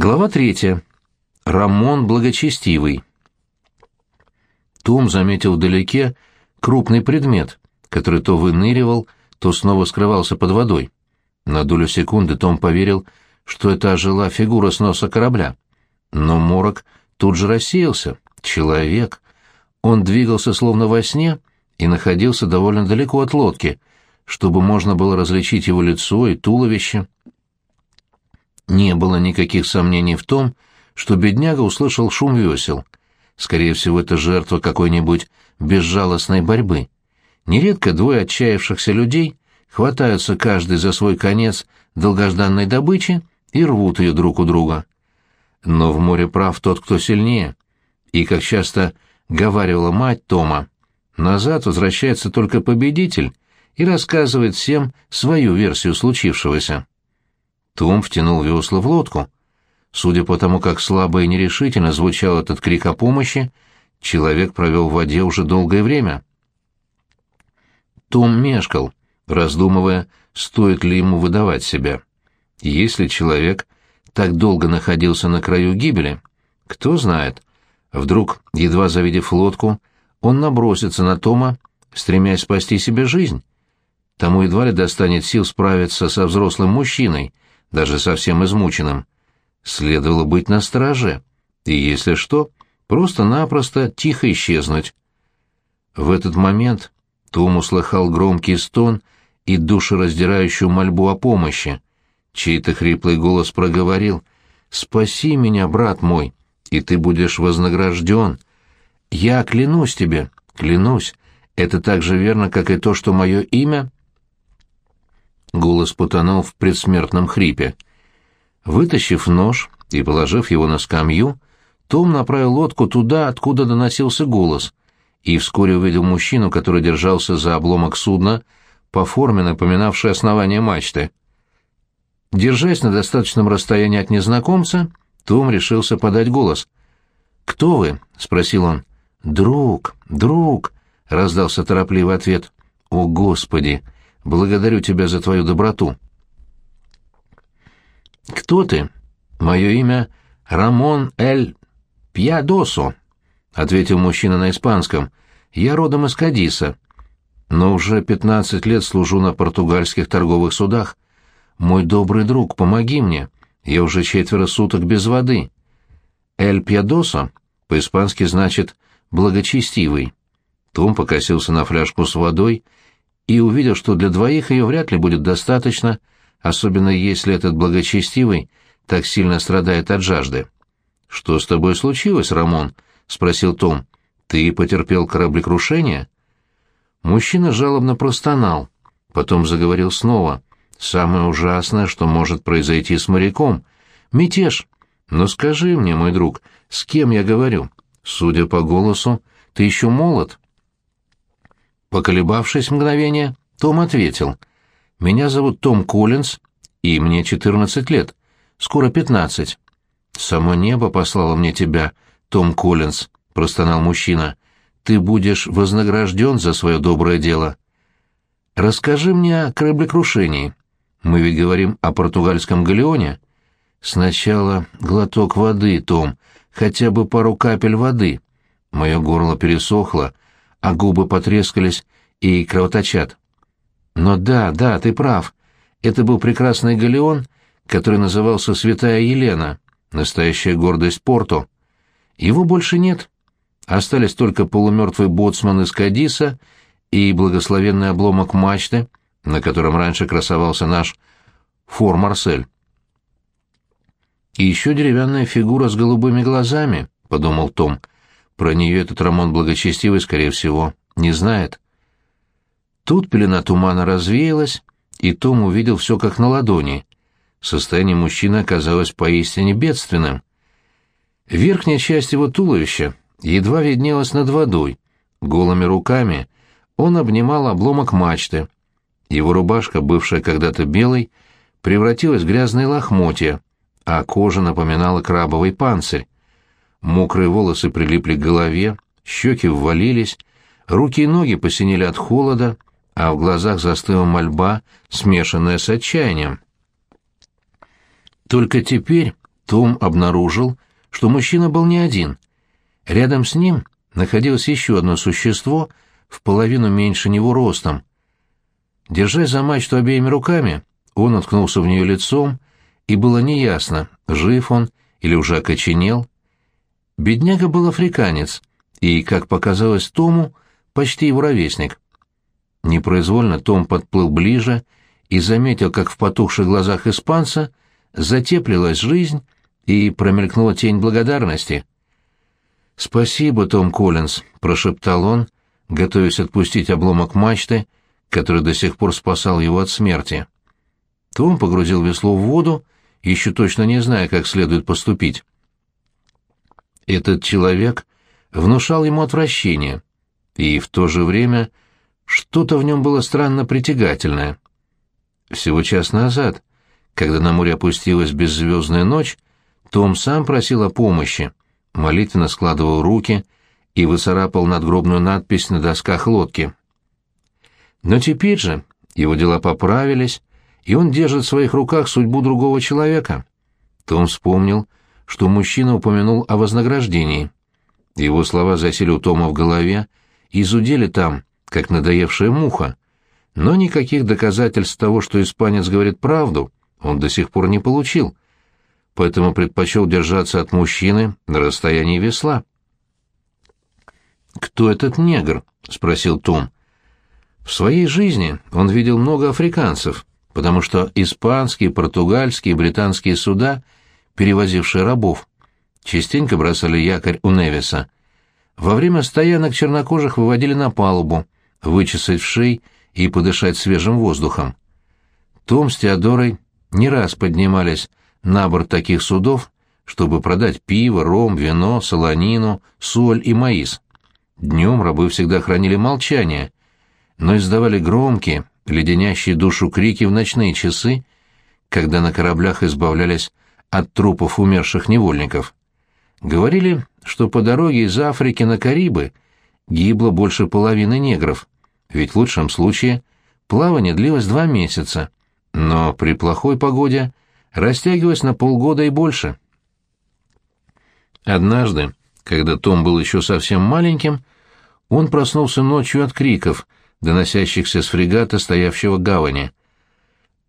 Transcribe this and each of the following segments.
Глава третья. Рамон Благочестивый. Том заметил вдалеке крупный предмет, который то выныривал, то снова скрывался под водой. На долю секунды Том поверил, что это ожила фигура с носа корабля. Но морок тут же рассеялся. Человек. Он двигался словно во сне и находился довольно далеко от лодки, чтобы можно было различить его лицо и туловище. Не было никаких сомнений в том, что бедняга услышал шум весел. Скорее всего, это жертва какой-нибудь безжалостной борьбы. Нередко двое отчаявшихся людей хватаются каждый за свой конец долгожданной добычи и рвут ее друг у друга. Но в море прав тот, кто сильнее. И, как часто говаривала мать Тома, назад возвращается только победитель и рассказывает всем свою версию случившегося. Том втянул весла в лодку. Судя по тому, как слабо и нерешительно звучал этот крик о помощи, человек провел в воде уже долгое время. Том мешкал, раздумывая, стоит ли ему выдавать себя. Если человек так долго находился на краю гибели, кто знает, вдруг, едва завидев лодку, он набросится на Тома, стремясь спасти себе жизнь. Тому едва ли достанет сил справиться со взрослым мужчиной — даже совсем измученным. Следовало быть настороже, и, если что, просто-напросто тихо исчезнуть. В этот момент Том услыхал громкий стон и душераздирающую мольбу о помощи. Чей-то хриплый голос проговорил «Спаси меня, брат мой, и ты будешь вознагражден. Я клянусь тебе, клянусь, это так же верно, как и то, что мое имя Голос потонул в предсмертном хрипе. Вытащив нож и положив его на скамью, том направил лодку туда, откуда доносился голос, и вскоре увидел мужчину, который держался за обломок судна, по форме напоминавшей основание мачты. Держась на достаточном расстоянии от незнакомца, Том решился подать голос. «Кто вы?» — спросил он. «Друг, друг!» — раздался торопливый ответ. «О, Господи!» Благодарю тебя за твою доброту. Кто ты? Мое имя Рамон Эль Пьядосо, ответил мужчина на испанском. Я родом из Кадиса, но уже пятнадцать лет служу на португальских торговых судах. Мой добрый друг, помоги мне. Я уже четверо суток без воды. Эль Пьядосо по-испански значит благочестивый. Том покосился на фляжку с водой и увидел, что для двоих ее вряд ли будет достаточно, особенно если этот благочестивый так сильно страдает от жажды. «Что с тобой случилось, Рамон?» — спросил Том. «Ты потерпел кораблекрушение?» Мужчина жалобно простонал, потом заговорил снова. «Самое ужасное, что может произойти с моряком. Мятеж. Но скажи мне, мой друг, с кем я говорю? Судя по голосу, ты еще молод». Поколебавшись мгновение, Том ответил. «Меня зовут Том Коллинз, и мне 14 лет. Скоро 15. «Само небо послало мне тебя, Том Коллинз», — простонал мужчина. «Ты будешь вознагражден за свое доброе дело». «Расскажи мне о кораблекрушении. Мы ведь говорим о португальском галеоне». «Сначала глоток воды, Том, хотя бы пару капель воды». Мое горло пересохло, — а губы потрескались и кровоточат. Но да, да, ты прав. Это был прекрасный галеон, который назывался «Святая Елена», настоящая гордость порту. Его больше нет. Остались только полумертвый боцман из Кадиса и благословенный обломок мачты, на котором раньше красовался наш фор Марсель. «И еще деревянная фигура с голубыми глазами», — подумал Том, — про нее этот Рамон Благочестивый, скорее всего, не знает. Тут пелена тумана развеялась, и Том увидел все как на ладони. Состояние мужчины оказалось поистине бедственным. Верхняя часть его туловища едва виднелась над водой. Голыми руками он обнимал обломок мачты. Его рубашка, бывшая когда-то белой, превратилась в грязные лохмотья, а кожа напоминала крабовый панцирь. Мокрые волосы прилипли к голове, щеки ввалились, руки и ноги посинели от холода, а в глазах застыла мольба, смешанная с отчаянием. Только теперь Том обнаружил, что мужчина был не один. Рядом с ним находилось еще одно существо, в половину меньше него ростом. Держась за мачту обеими руками, он уткнулся в нее лицом, и было неясно, жив он или уже окоченел. Бедняга был африканец, и, как показалось Тому, почти его ровесник. Непроизвольно Том подплыл ближе и заметил, как в потухших глазах испанца затеплилась жизнь и промелькнула тень благодарности. «Спасибо, Том Коллинз», — прошептал он, готовясь отпустить обломок мачты, который до сих пор спасал его от смерти. Том погрузил весло в воду, еще точно не зная, как следует поступить. Этот человек внушал ему отвращение, и в то же время что-то в нем было странно притягательное. Всего час назад, когда на море опустилась беззвездная ночь, том сам просил о помощи, молитвенно складывал руки и выцарапал надгробную надпись на досках лодки. Но теперь же его дела поправились, и он держит в своих руках судьбу другого человека. Том вспомнил, что мужчина упомянул о вознаграждении. Его слова засели у Тома в голове и зудели там, как надоевшая муха. Но никаких доказательств того, что испанец говорит правду, он до сих пор не получил, поэтому предпочел держаться от мужчины на расстоянии весла. «Кто этот негр?» — спросил Том. В своей жизни он видел много африканцев, потому что испанские, португальские, британские суда, перевозившие рабов, частенько бросали якорь у Невиса. Во время стоянок чернокожих выводили на палубу, вычесать в шей и подышать свежим воздухом. Том с Теодорой не раз поднимались на борт таких судов, чтобы продать пиво, ром, вино, солонину, соль и маис. Днем рабы всегда хранили молчание, но издавали громкие, леденящие душу крики в ночные часы, когда на кораблях избавлялись от трупов умерших невольников. Говорили, что по дороге из Африки на Карибы гибло больше половины негров, ведь в лучшем случае плавание длилось два месяца, но при плохой погоде растягивалось на полгода и больше. Однажды, когда Том был еще совсем маленьким, он проснулся ночью от криков, доносящихся с фрегата, стоявшего гавани.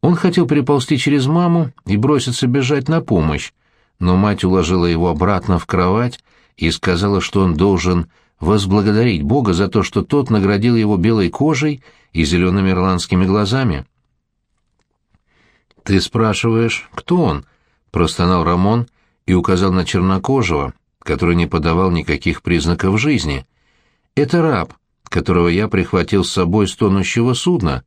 Он хотел переползти через маму и броситься бежать на помощь, но мать уложила его обратно в кровать и сказала, что он должен возблагодарить Бога за то, что тот наградил его белой кожей и зелеными ирландскими глазами. «Ты спрашиваешь, кто он?» — простонал Рамон и указал на чернокожего, который не подавал никаких признаков жизни. «Это раб, которого я прихватил с собой с тонущего судна.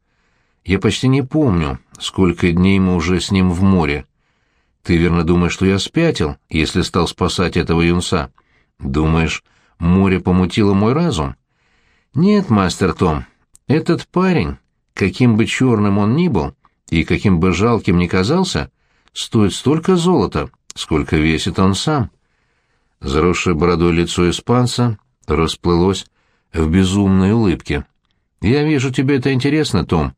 Я почти не помню, сколько дней мы уже с ним в море. Ты верно думаешь, что я спятил, если стал спасать этого юнца? Думаешь, море помутило мой разум? Нет, мастер Том, этот парень, каким бы черным он ни был и каким бы жалким ни казался, стоит столько золота, сколько весит он сам. Заросшее бородой лицо испанца расплылось в безумной улыбке. «Я вижу, тебе это интересно, Том.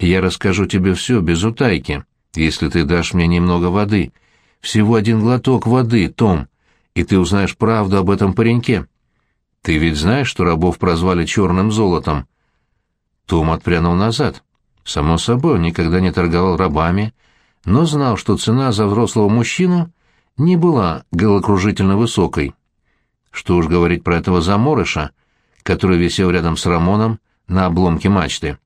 Я расскажу тебе все без утайки, если ты дашь мне немного воды. Всего один глоток воды, Том, и ты узнаешь правду об этом пареньке. Ты ведь знаешь, что рабов прозвали черным золотом?» Том отпрянул назад. Само собой, он никогда не торговал рабами, но знал, что цена за взрослого мужчину не была головокружительно высокой. Что уж говорить про этого заморыша, который висел рядом с Рамоном на обломке мачты.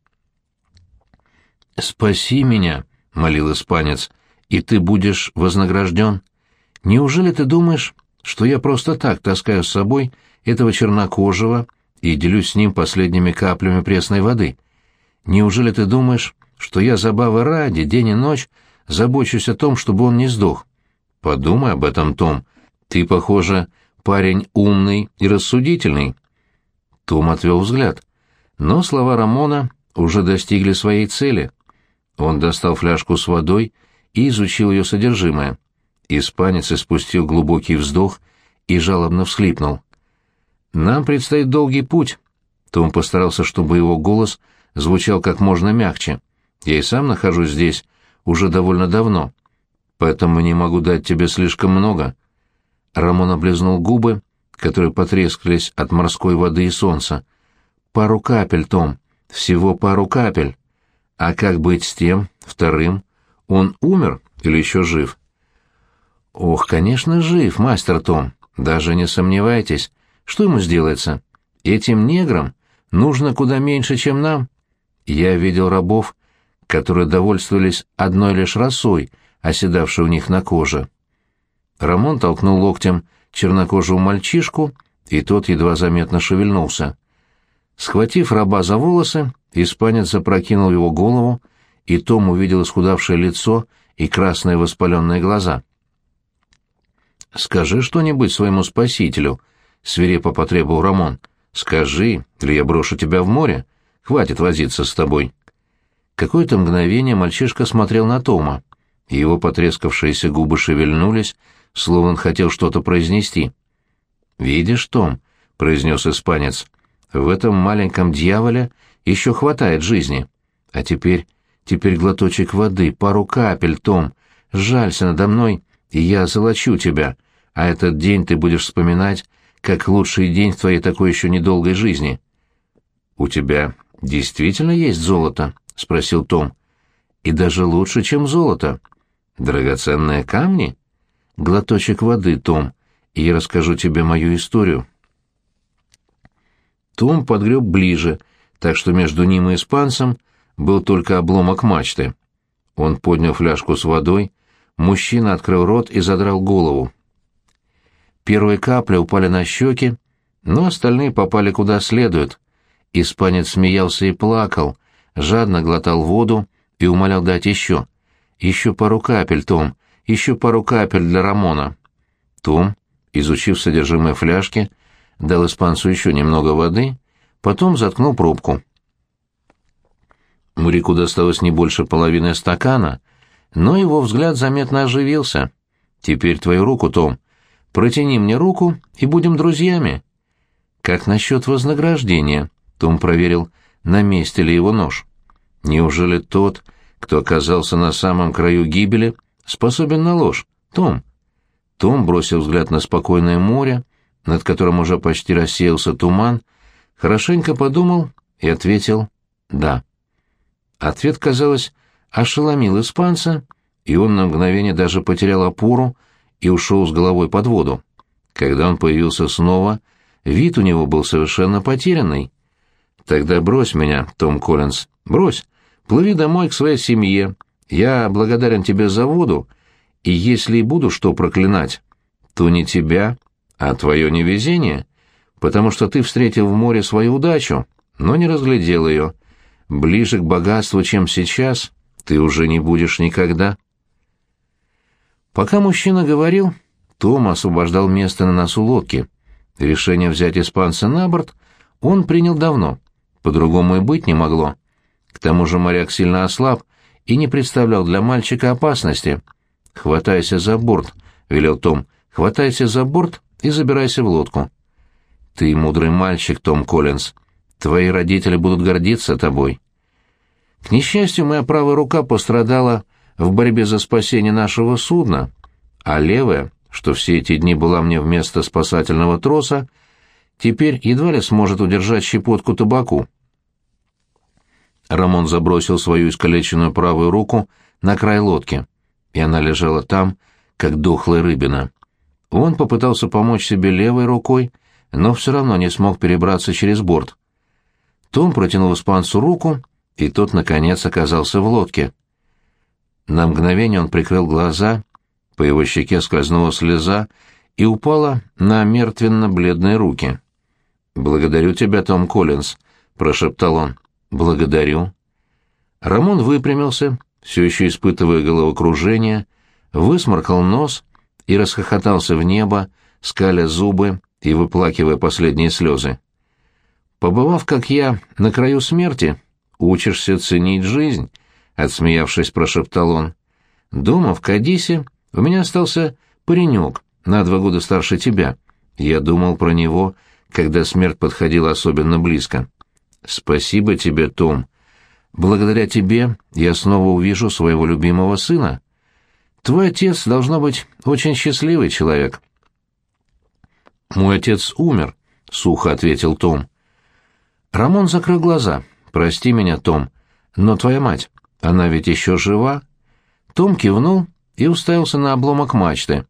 «Спаси меня», — молил испанец, — «и ты будешь вознагражден. Неужели ты думаешь, что я просто так таскаю с собой этого чернокожего и делюсь с ним последними каплями пресной воды? Неужели ты думаешь, что я забавы ради день и ночь забочусь о том, чтобы он не сдох? Подумай об этом, Том. Ты, похоже, парень умный и рассудительный. Том отвел взгляд. Но слова Рамона уже достигли своей цели. Он достал фляжку с водой и изучил ее содержимое. Испанец испустил глубокий вздох и жалобно всхлипнул. «Нам предстоит долгий путь». Том постарался, чтобы его голос звучал как можно мягче. «Я и сам нахожусь здесь уже довольно давно. поэтому не могу дать тебе слишком много». Рамон облизнул губы, которые потрескались от морской воды и солнца. «Пару капель, Том, всего пару капель. А как быть с тем, вторым? Он умер или еще жив?» «Ох, конечно, жив, мастер Том, даже не сомневайтесь. Что ему сделается? Этим неграм нужно куда меньше, чем нам. Я видел рабов, которые довольствовались одной лишь росой, оседавшей у них на коже. Рамон толкнул локтем чернокожего мальчишку, и тот едва заметно шевельнулся. Схватив раба за волосы, испанец запрокинул его голову, и Том увидел исхудавшее лицо и красные воспаленные глаза. «Скажи что-нибудь своему спасителю», — свирепо потребовал Рамон. «Скажи, или я брошу тебя в море. Хватит возиться с тобой». Какое-то мгновение мальчишка смотрел на Тома. Его потрескавшиеся губы шевельнулись, словно он хотел что-то произнести. «Видишь, Том», — произнес испанец, — «в этом маленьком дьяволе еще хватает жизни. А теперь, теперь глоточек воды, пару капель, Том. Жалься надо мной, и я золочу тебя, а этот день ты будешь вспоминать, как лучший день в твоей такой еще недолгой жизни». «У тебя действительно есть золото?» — спросил Том. «И даже лучше, чем золото. Драгоценные камни? Глоточек воды, Том, и я расскажу тебе мою историю». Том подгреб ближе, так что между ним и испанцем был только обломок мачты. Он поднял фляжку с водой, мужчина открыл рот и задрал голову. Первые капли упали на щеки, но остальные попали куда следует. Испанец смеялся и плакал, жадно глотал воду и умолял дать еще. «Еще пару капель, Том, еще пару капель для Рамона». Том, изучив содержимое фляжки, дал испанцу еще немного воды, потом заткнул пробку. Мурику досталось не больше половины стакана, но его взгляд заметно оживился. «Теперь твою руку, Том. Протяни мне руку, и будем друзьями». «Как насчет вознаграждения?» — Том проверил, на месте ли его нож. Неужели тот, кто оказался на самом краю гибели, способен на ложь? Том. Том бросил взгляд на спокойное море, над которым уже почти рассеялся туман, хорошенько подумал и ответил «да». Ответ, казалось, ошеломил испанца, и он на мгновение даже потерял опору и ушел с головой под воду. Когда он появился снова, вид у него был совершенно потерянный. «Тогда брось меня, Том Коллинз, брось. Плыви домой к своей семье. Я благодарен тебе за воду, и если и буду что проклинать, то не тебя, а твое невезение, потому что ты встретил в море свою удачу, но не разглядел ее. Ближе к богатству, чем сейчас, ты уже не будешь никогда». Пока мужчина говорил, Том освобождал место на носу лодки. Решение взять испанца на борт он принял давно, по-другому и быть не могло. К тому же моряк сильно ослаб и не представлял для мальчика опасности. «Хватайся за борт», — велел Том, — «хватайся за борт и забирайся в лодку». «Ты мудрый мальчик, Том Коллинз. Твои родители будут гордиться тобой». К несчастью, моя правая рука пострадала в борьбе за спасение нашего судна, а левая, что все эти дни была мне вместо спасательного троса, теперь едва ли сможет удержать щепотку табаку. Рамон забросил свою искалеченную правую руку на край лодки, и она лежала там, как дохлая рыбина. Он попытался помочь себе левой рукой, но все равно не смог перебраться через борт. Том протянул испанцу руку, и тот, наконец, оказался в лодке. На мгновение он прикрыл глаза, по его щеке скользнула слеза и упала на мертвенно-бледные руки. «Благодарю тебя, Том Коллинз», — прошептал он. «Благодарю». Рамон выпрямился, все еще испытывая головокружение, высморкал нос и расхохотался в небо, скаля зубы и выплакивая последние слезы. «Побывав, как я, на краю смерти, учишься ценить жизнь», — отсмеявшись, прошептал он. «Дома, в Кадисе, у меня остался паренек, на два года старше тебя. Я думал про него, когда смерть подходила особенно близко. Спасибо тебе, Том. Благодаря тебе я снова увижу своего любимого сына. Твой отец должно быть очень счастливый человек. Мой отец умер, сухо ответил Том. Рамон закрыл глаза. Прости меня, Том, но твоя мать, она ведь еще жива? Том кивнул и уставился на обломок мачты.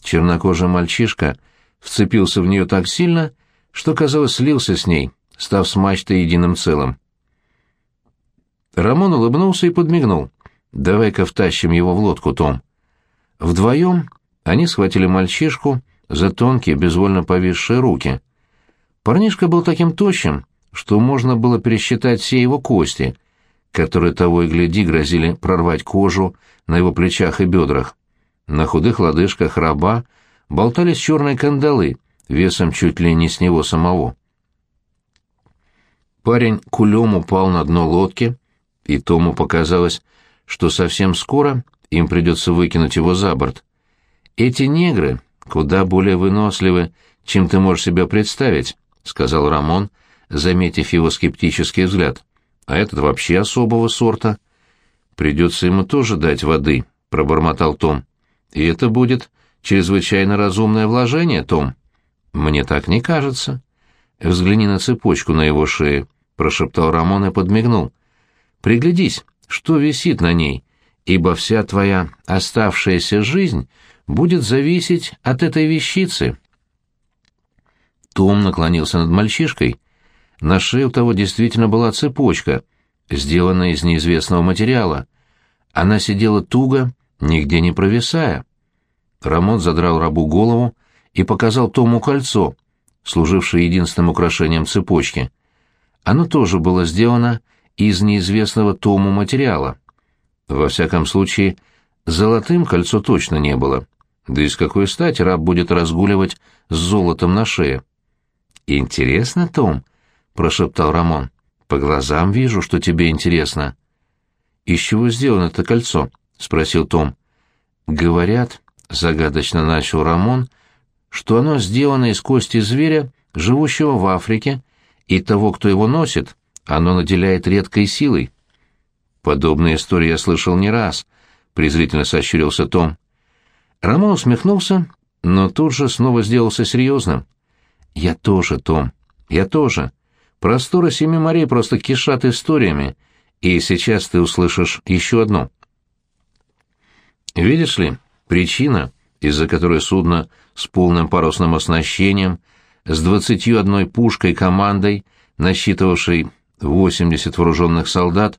Чернокожий мальчишка вцепился в нее так сильно, что, казалось, слился с ней, став с мачтой единым целым. Рамон улыбнулся и подмигнул. «Давай-ка втащим его в лодку, Том». Вдвоем они схватили мальчишку за тонкие, безвольно повисшие руки. Парнишка был таким тощим, что можно было пересчитать все его кости, которые того и гляди грозили прорвать кожу на его плечах и бедрах. На худых лодыжках раба болтались черные кандалы, весом чуть ли не с него самого. Парень кулем упал на дно лодки, и Тому показалось, что совсем скоро им придется выкинуть его за борт. Эти негры куда более выносливы, чем ты можешь себе представить, — сказал Рамон, заметив его скептический взгляд. А этот вообще особого сорта. Придется ему тоже дать воды, — пробормотал Том. И это будет чрезвычайно разумное вложение, Том. Мне так не кажется. Взгляни на цепочку на его шее, — прошептал Рамон и подмигнул. Приглядись, что висит на ней, ибо вся твоя оставшаяся жизнь будет зависеть от этой вещицы. Том наклонился над мальчишкой. На шее у того действительно была цепочка, сделанная из неизвестного материала. Она сидела туго, нигде не провисая. Рамон задрал рабу голову и показал Тому кольцо, служившее единственным украшением цепочки. Оно тоже было сделано из неизвестного Тому материала. Во всяком случае, золотым кольцо точно не было. Да и с какой стати раб будет разгуливать с золотом на шее? «Интересно, Том?» — прошептал Рамон. «По глазам вижу, что тебе интересно». «Из чего сделано это кольцо?» — спросил Том. «Говорят», — загадочно начал Рамон, — «что оно сделано из кости зверя, живущего в Африке, и того, кто его носит, оно наделяет редкой силой». Подобные истории я слышал не раз, презрительно сощурился Том. Роман усмехнулся, но тут же снова сделался серьезным. Я тоже, Том, я тоже. Просторы семи морей просто кишат историями, и сейчас ты услышишь еще одну. Видишь ли, причина, из-за которой судно с полным парусным оснащением, с двадцатью одной пушкой командой, насчитывавшей восемьдесят вооруженных солдат,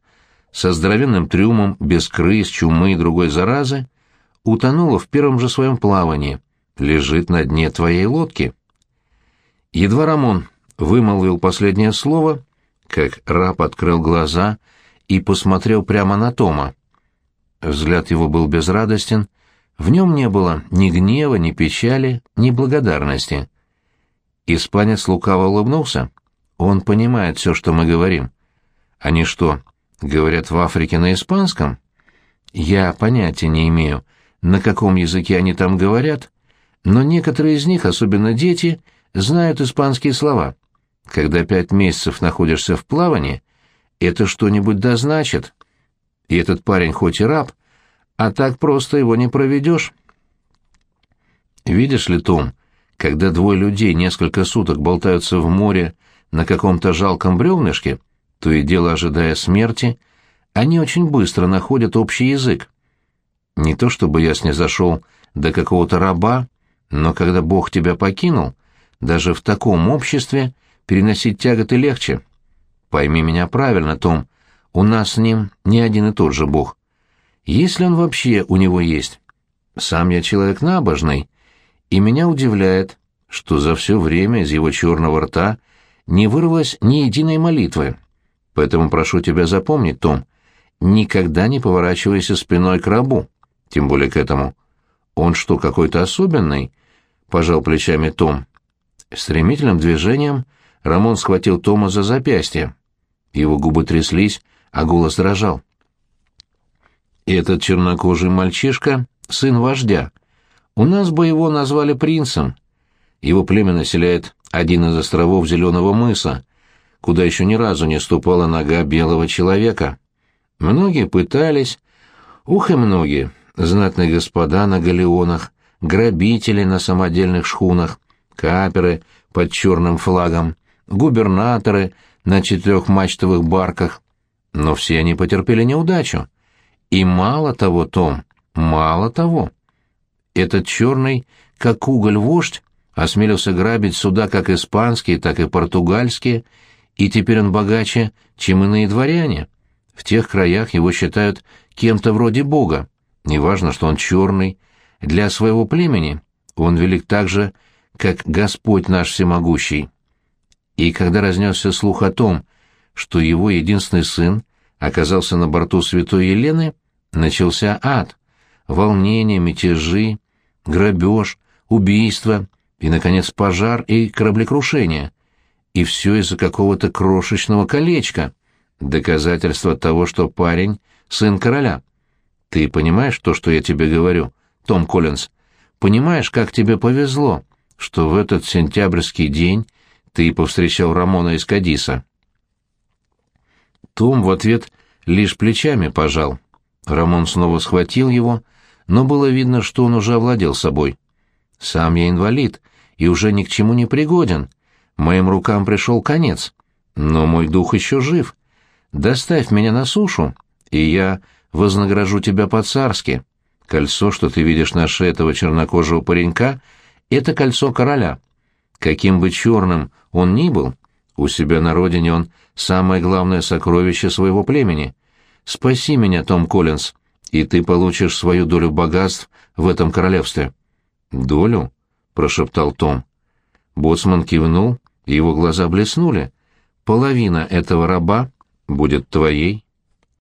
со здоровенным трюмом, без крыс, чумы и другой заразы, утонула в первом же своем плавании, лежит на дне твоей лодки. Едва Рамон вымолвил последнее слово, как раб открыл глаза и посмотрел прямо на Тома. Взгляд его был безрадостен, в нем не было ни гнева, ни печали, ни благодарности. Испанец лукаво улыбнулся. Он понимает все, что мы говорим. Они что, Говорят в Африке на испанском? Я понятия не имею, на каком языке они там говорят, но некоторые из них, особенно дети, знают испанские слова. Когда пять месяцев находишься в плавании, это что-нибудь да значит. И этот парень хоть и раб, а так просто его не проведешь. Видишь ли, Том, когда двое людей несколько суток болтаются в море на каком-то жалком бревнышке, то и дело ожидая смерти, они очень быстро находят общий язык. Не то чтобы я снизошел до какого-то раба, но когда Бог тебя покинул, даже в таком обществе переносить тяготы легче. Пойми меня правильно, Том, у нас с ним не один и тот же Бог. Если он вообще у него есть. Сам я человек набожный, и меня удивляет, что за все время из его черного рта не вырвалось ни единой молитвы. Поэтому прошу тебя запомнить, Том, никогда не поворачивайся спиной к рабу, тем более к этому. Он что, какой-то особенный? Пожал плечами Том. Стремительным движением Рамон схватил Тома за запястье. Его губы тряслись, а голос дрожал. «Этот чернокожий мальчишка — сын вождя. У нас бы его назвали принцем. Его племя населяет один из островов Зеленого мыса, куда еще ни разу не ступала нога белого человека. Многие пытались, ух и многие, знатные господа на галеонах, грабители на самодельных шхунах, каперы под черным флагом, губернаторы на четырехмачтовых барках. Но все они потерпели неудачу. И мало того, Том, мало того. Этот черный, как уголь вождь, осмелился грабить суда как испанские, так и португальские, и теперь он богаче, чем иные дворяне. В тех краях его считают кем-то вроде бога. Неважно, что он черный. Для своего племени он велик так же, как Господь наш всемогущий. И когда разнесся слух о том, что его единственный сын оказался на борту святой Елены, начался ад. Волнение, мятежи, грабеж, убийство и, наконец, пожар и кораблекрушение. И все из-за какого-то крошечного колечка. Доказательство того, что парень — сын короля. Ты понимаешь то, что я тебе говорю, Том Коллинз? Понимаешь, как тебе повезло, что в этот сентябрьский день ты повстречал Рамона из Кадиса?» Том в ответ лишь плечами пожал. Рамон снова схватил его, но было видно, что он уже овладел собой. «Сам я инвалид и уже ни к чему не пригоден. Моим рукам пришел конец. Но мой дух еще жив. Доставь меня на сушу, и я вознагражу тебя по-царски. Кольцо, что ты видишь на шее этого чернокожего паренька, — это кольцо короля. Каким бы черным он ни был, у себя на родине он самое главное сокровище своего племени. Спаси меня, Том Коллинз, и ты получишь свою долю богатств в этом королевстве». «Долю?» — прошептал Том. Боцман кивнул, его глаза блеснули. «Половина этого раба будет твоей».